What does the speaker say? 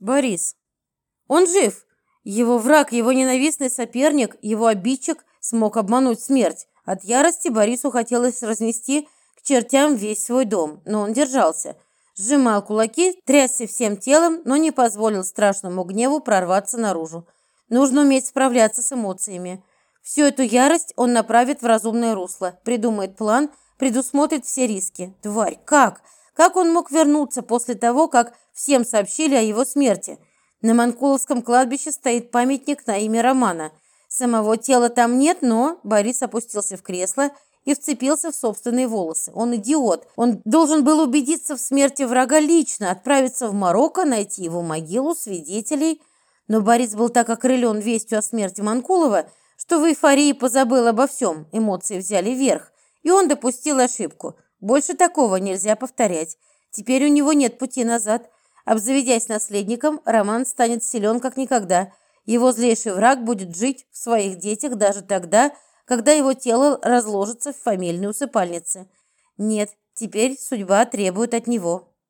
Борис. Он жив. Его враг, его ненавистный соперник, его обидчик смог обмануть смерть. От ярости Борису хотелось разнести к чертям весь свой дом, но он держался. Сжимал кулаки, трясся всем телом, но не позволил страшному гневу прорваться наружу. Нужно уметь справляться с эмоциями. Всю эту ярость он направит в разумное русло, придумает план, предусмотрит все риски. Тварь, как? Как он мог вернуться после того, как всем сообщили о его смерти? На Манкуловском кладбище стоит памятник на имя Романа. Самого тела там нет, но Борис опустился в кресло и вцепился в собственные волосы. Он идиот. Он должен был убедиться в смерти врага лично, отправиться в Марокко, найти его могилу, свидетелей. Но Борис был так окрылен вестью о смерти Манкулова, что в эйфории позабыл обо всем. Эмоции взяли верх, и он допустил ошибку. Больше такого нельзя повторять. Теперь у него нет пути назад. Обзаведясь наследником, Роман станет силен как никогда. Его злейший враг будет жить в своих детях даже тогда, когда его тело разложится в фамильной усыпальнице. Нет, теперь судьба требует от него